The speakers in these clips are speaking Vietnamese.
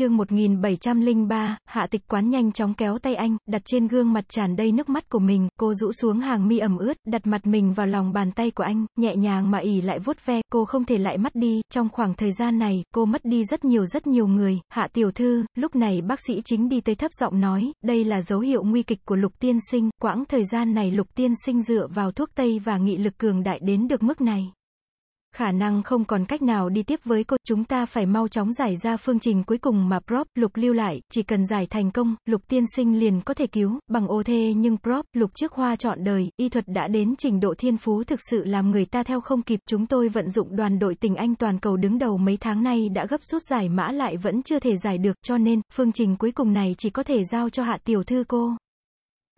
chương 1703, hạ tịch quán nhanh chóng kéo tay anh, đặt trên gương mặt tràn đầy nước mắt của mình, cô rũ xuống hàng mi ẩm ướt, đặt mặt mình vào lòng bàn tay của anh, nhẹ nhàng mà ỉ lại vuốt ve, cô không thể lại mất đi, trong khoảng thời gian này, cô mất đi rất nhiều rất nhiều người, hạ tiểu thư, lúc này bác sĩ chính đi tới thấp giọng nói, đây là dấu hiệu nguy kịch của lục tiên sinh, quãng thời gian này lục tiên sinh dựa vào thuốc tây và nghị lực cường đại đến được mức này. Khả năng không còn cách nào đi tiếp với cô, chúng ta phải mau chóng giải ra phương trình cuối cùng mà Prop, Lục lưu lại, chỉ cần giải thành công, Lục tiên sinh liền có thể cứu, bằng ô thê nhưng Prop, Lục trước hoa chọn đời, y thuật đã đến trình độ thiên phú thực sự làm người ta theo không kịp, chúng tôi vận dụng đoàn đội tình anh toàn cầu đứng đầu mấy tháng nay đã gấp rút giải mã lại vẫn chưa thể giải được, cho nên, phương trình cuối cùng này chỉ có thể giao cho hạ tiểu thư cô.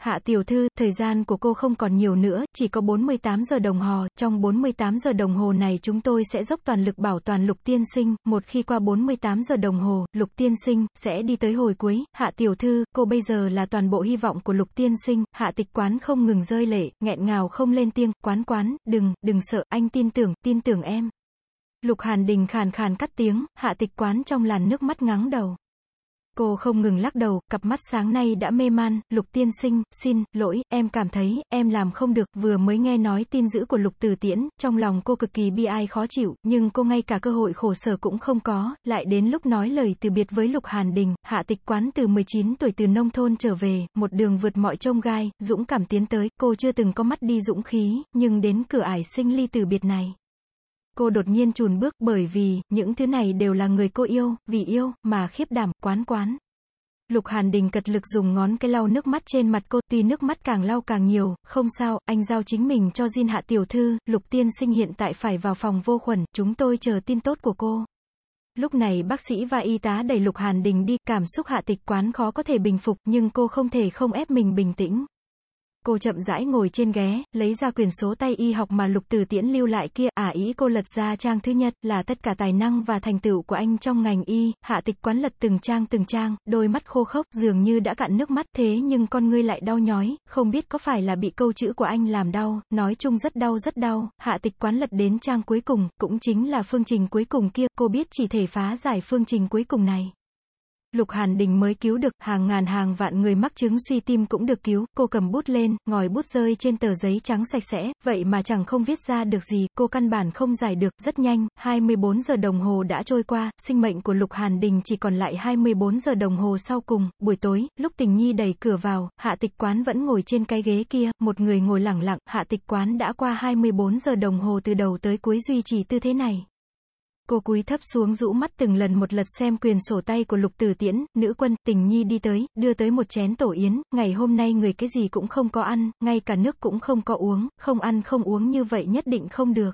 Hạ tiểu thư, thời gian của cô không còn nhiều nữa, chỉ có 48 giờ đồng hồ, trong 48 giờ đồng hồ này chúng tôi sẽ dốc toàn lực bảo toàn lục tiên sinh, một khi qua 48 giờ đồng hồ, lục tiên sinh, sẽ đi tới hồi cuối, hạ tiểu thư, cô bây giờ là toàn bộ hy vọng của lục tiên sinh, hạ tịch quán không ngừng rơi lệ, nghẹn ngào không lên tiếng, quán quán, đừng, đừng sợ, anh tin tưởng, tin tưởng em. Lục Hàn Đình khàn khàn cắt tiếng, hạ tịch quán trong làn nước mắt ngắng đầu. Cô không ngừng lắc đầu, cặp mắt sáng nay đã mê man, lục tiên sinh, xin, lỗi, em cảm thấy, em làm không được, vừa mới nghe nói tin dữ của lục từ tiễn, trong lòng cô cực kỳ bi ai khó chịu, nhưng cô ngay cả cơ hội khổ sở cũng không có, lại đến lúc nói lời từ biệt với lục hàn đình, hạ tịch quán từ 19 tuổi từ nông thôn trở về, một đường vượt mọi trông gai, dũng cảm tiến tới, cô chưa từng có mắt đi dũng khí, nhưng đến cửa ải sinh ly từ biệt này. Cô đột nhiên chùn bước bởi vì, những thứ này đều là người cô yêu, vì yêu, mà khiếp đảm, quán quán. Lục Hàn Đình cật lực dùng ngón cái lau nước mắt trên mặt cô, tuy nước mắt càng lau càng nhiều, không sao, anh giao chính mình cho Jin hạ tiểu thư, Lục tiên sinh hiện tại phải vào phòng vô khuẩn, chúng tôi chờ tin tốt của cô. Lúc này bác sĩ và y tá đẩy Lục Hàn Đình đi, cảm xúc hạ tịch quán khó có thể bình phục, nhưng cô không thể không ép mình bình tĩnh. Cô chậm rãi ngồi trên ghé, lấy ra quyển số tay y học mà lục từ tiễn lưu lại kia, ả à, ý cô lật ra trang thứ nhất, là tất cả tài năng và thành tựu của anh trong ngành y, hạ tịch quán lật từng trang từng trang, đôi mắt khô khốc, dường như đã cạn nước mắt, thế nhưng con ngươi lại đau nhói, không biết có phải là bị câu chữ của anh làm đau, nói chung rất đau rất đau, hạ tịch quán lật đến trang cuối cùng, cũng chính là phương trình cuối cùng kia, cô biết chỉ thể phá giải phương trình cuối cùng này. Lục Hàn Đình mới cứu được, hàng ngàn hàng vạn người mắc chứng suy tim cũng được cứu, cô cầm bút lên, ngòi bút rơi trên tờ giấy trắng sạch sẽ, vậy mà chẳng không viết ra được gì, cô căn bản không giải được, rất nhanh, 24 giờ đồng hồ đã trôi qua, sinh mệnh của Lục Hàn Đình chỉ còn lại 24 giờ đồng hồ sau cùng, buổi tối, lúc tình nhi đẩy cửa vào, hạ tịch quán vẫn ngồi trên cái ghế kia, một người ngồi lặng lặng, hạ tịch quán đã qua 24 giờ đồng hồ từ đầu tới cuối duy trì tư thế này. Cô cúi thấp xuống rũ mắt từng lần một lật xem quyền sổ tay của lục tử tiễn, nữ quân, tình nhi đi tới, đưa tới một chén tổ yến, ngày hôm nay người cái gì cũng không có ăn, ngay cả nước cũng không có uống, không ăn không uống như vậy nhất định không được.